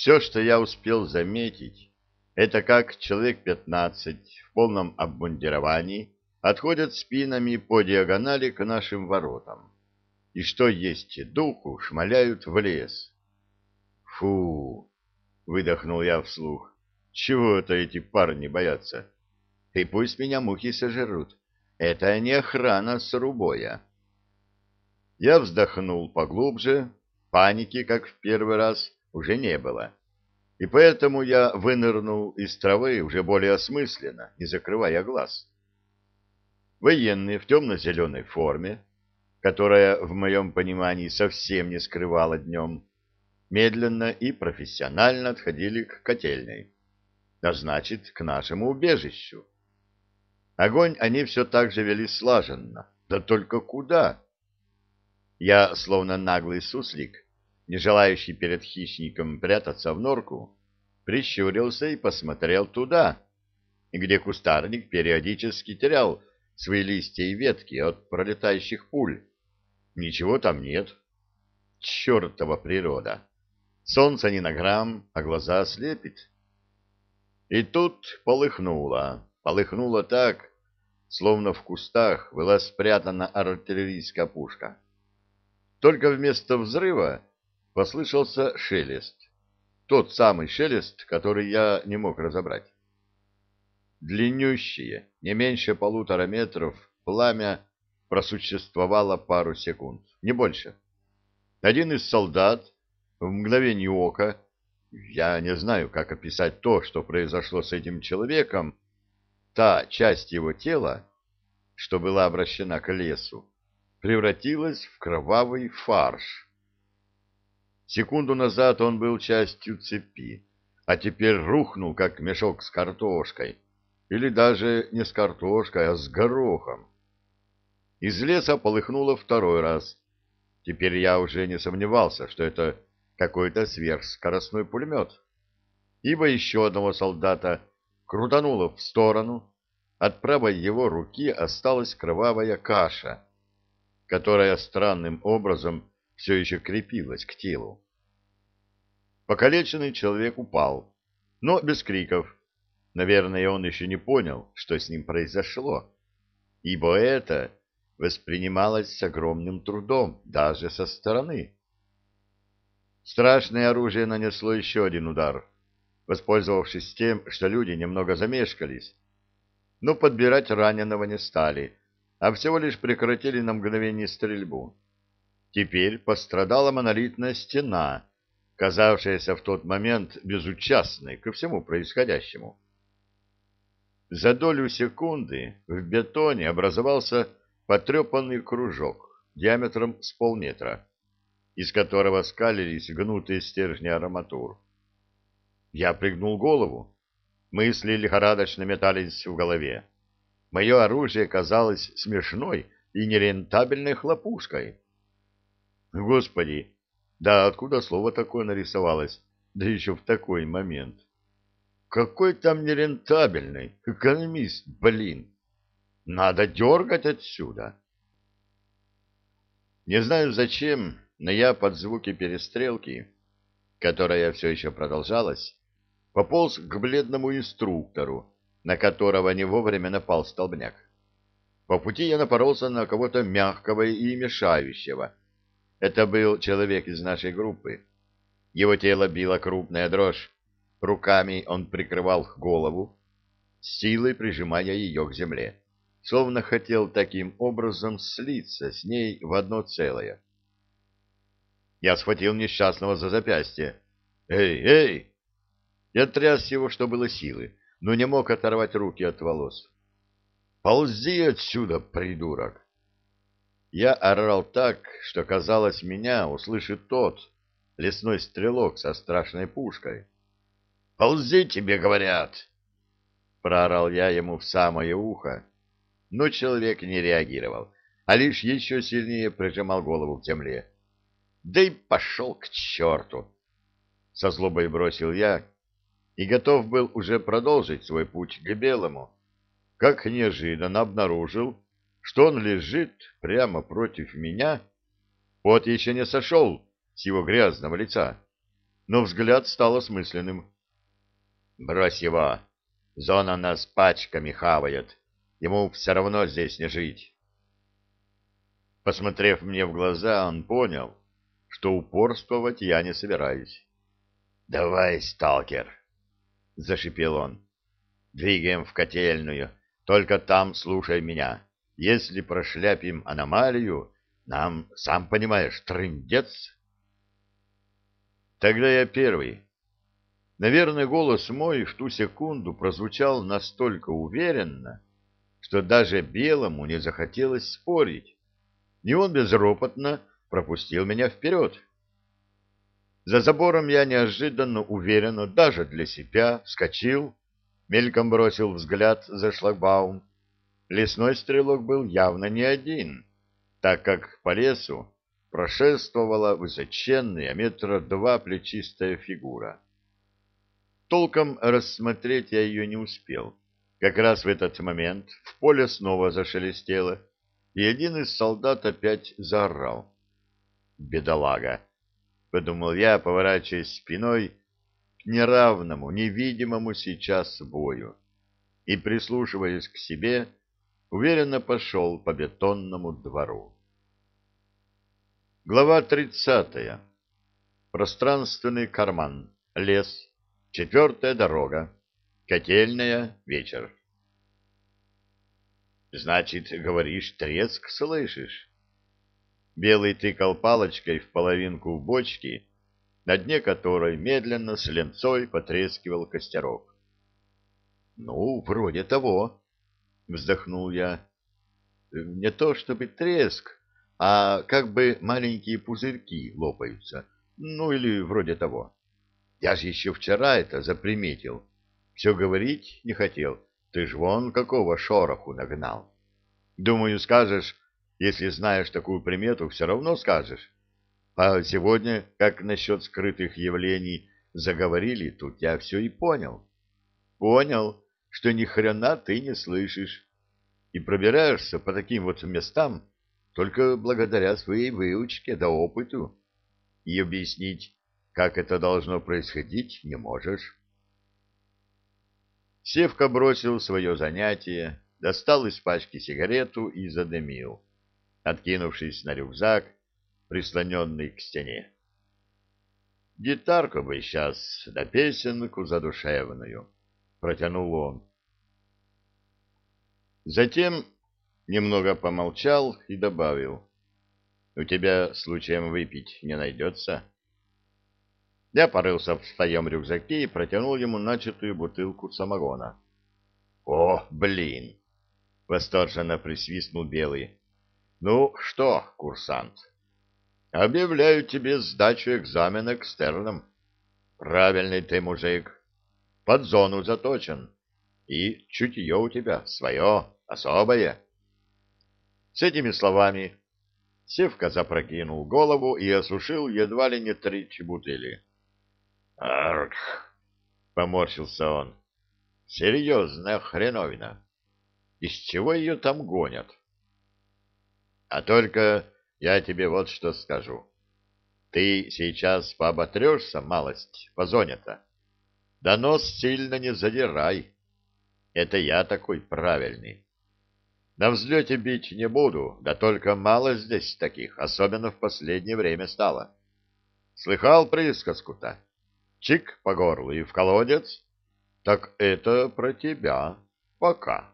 Все, что я успел заметить, это как человек пятнадцать в полном обмундировании отходят спинами по диагонали к нашим воротам. И что есть духу, шмаляют в лес. Фу! Выдохнул я вслух. Чего это эти парни боятся? И пусть меня мухи сожрут. Это не охрана с рубоя. Я вздохнул поглубже. Паники, как в первый раз, уже не было. И поэтому я вынырнул из травы уже более осмысленно, не закрывая глаз. Военные в темно-зеленой форме, которая, в моем понимании, совсем не скрывала днем, медленно и профессионально отходили к котельной, а значит, к нашему убежищу. Огонь они все так же вели слаженно, да только куда? Я, словно наглый суслик, не желающий перед хищником прятаться в норку, прищурился и посмотрел туда, где кустарник периодически терял свои листья и ветки от пролетающих пуль. Ничего там нет. Чертова природа! Солнце не на грамм, а глаза слепит. И тут полыхнуло. Полыхнуло так, словно в кустах была спрятана артиллерийская пушка. Только вместо взрыва послышался шелест. Тот самый шелест, который я не мог разобрать. Длиннющее, не меньше полутора метров, пламя просуществовало пару секунд, не больше. Один из солдат в мгновение ока, я не знаю, как описать то, что произошло с этим человеком, та часть его тела, что была обращена к лесу, превратилась в кровавый фарш. Секунду назад он был частью цепи, а теперь рухнул, как мешок с картошкой, или даже не с картошкой, а с горохом. Из леса полыхнуло второй раз. Теперь я уже не сомневался, что это какой-то сверхскоростной пулемет, ибо еще одного солдата крутануло в сторону, от правой его руки осталась кровавая каша, которая странным образом все еще крепилась к телу. Покалеченный человек упал, но без криков. Наверное, он еще не понял, что с ним произошло, ибо это воспринималось с огромным трудом даже со стороны. Страшное оружие нанесло еще один удар, воспользовавшись тем, что люди немного замешкались. Но подбирать раненого не стали, а всего лишь прекратили на мгновение стрельбу. Теперь пострадала монолитная стена, казавшаяся в тот момент безучастной ко всему происходящему. За долю секунды в бетоне образовался потрепанный кружок диаметром с полметра из которого скалились гнутые стержни арматур. Я пригнул голову. Мысли лихорадочно метались в голове. Мое оружие казалось смешной и нерентабельной хлопушкой. Господи, да откуда слово такое нарисовалось, да еще в такой момент? Какой там нерентабельный экономист, блин! Надо дергать отсюда. Не знаю зачем, но я под звуки перестрелки, которая все еще продолжалась, пополз к бледному инструктору, на которого не вовремя напал столбняк. По пути я напоролся на кого-то мягкого и мешающего. Это был человек из нашей группы. Его тело била крупная дрожь. Руками он прикрывал голову, силой прижимая ее к земле, словно хотел таким образом слиться с ней в одно целое. Я схватил несчастного за запястье. «Эй, эй!» Я тряс его, что было силы, но не мог оторвать руки от волос. «Ползи отсюда, придурок!» Я орал так, что, казалось, меня услышит тот, лесной стрелок со страшной пушкой. «Ползи, тебе говорят!» Проорал я ему в самое ухо, но человек не реагировал, а лишь еще сильнее прижимал голову к земле. Да и пошел к черту! Со злобой бросил я и готов был уже продолжить свой путь к белому, как неожиданно обнаружил, что он лежит прямо против меня. Вот еще не сошел с его грязного лица, но взгляд стал осмысленным. «Брось его! Зона нас пачками хавает. Ему все равно здесь не жить». Посмотрев мне в глаза, он понял, что упорствовать я не собираюсь. «Давай, сталкер!» — зашипел он. «Двигаем в котельную, только там слушай меня. Если прошляпим аномалию, нам, сам понимаешь, трындец». Тогда я первый. Наверное, голос мой в ту секунду прозвучал настолько уверенно, что даже Белому не захотелось спорить, и он безропотно пропустил меня вперед. За забором я неожиданно уверенно, даже для себя, вскочил, мельком бросил взгляд за шлагбаум. Лесной стрелок был явно не один, так как по лесу прошествовала высоченная метра два плечистая фигура. Толком рассмотреть я ее не успел. Как раз в этот момент в поле снова зашелестело, и один из солдат опять заорал. «Бедолага!» — подумал я, поворачиваясь спиной к неравному, невидимому сейчас бою, и, прислушиваясь к себе, уверенно пошел по бетонному двору. Глава 30. Пространственный карман. Лес. Четвертая дорога. Котельная. Вечер. Значит, говоришь, треск слышишь? Белый тыкал палочкой в половинку бочки, на дне которой медленно с ленцой потрескивал костерок. Ну, вроде того, вздохнул я. Не то чтобы треск, а как бы маленькие пузырьки лопаются, ну или вроде того. Я же еще вчера это заприметил. Все говорить не хотел, ты ж вон какого шороху нагнал. Думаю, скажешь, если знаешь такую примету, все равно скажешь. А сегодня, как насчет скрытых явлений заговорили, тут я все и понял. Понял, что ни хрена ты не слышишь. И пробираешься по таким вот местам, только благодаря своей выучке да опыту. И объяснить, как это должно происходить, не можешь. Севка бросил свое занятие, достал из пачки сигарету и задымил, откинувшись на рюкзак, прислоненный к стене. «Гитарку бы сейчас, да песенку задушевную», — протянул он. Затем Немного помолчал и добавил. — У тебя случаем выпить не найдется? Я порылся в своем рюкзаке и протянул ему начатую бутылку самогона. — О, блин! — восторженно присвистнул Белый. — Ну что, курсант, объявляю тебе сдачу экзамена экстерном. Правильный ты мужик, под зону заточен, и чутье у тебя свое, особое. С этими словами Севка запрокинул голову и осушил едва ли не три бутыли. «Арх!» — поморщился он. «Серьезная хреновина. Из чего ее там гонят?» «А только я тебе вот что скажу. Ты сейчас пооботрешься малость по зоне-то. Да нос сильно не задирай. Это я такой правильный. На взлете бить не буду, да только мало здесь таких, особенно в последнее время стало. Слыхал присказку-то? Чик по горлу и в колодец? Так это про тебя. Пока.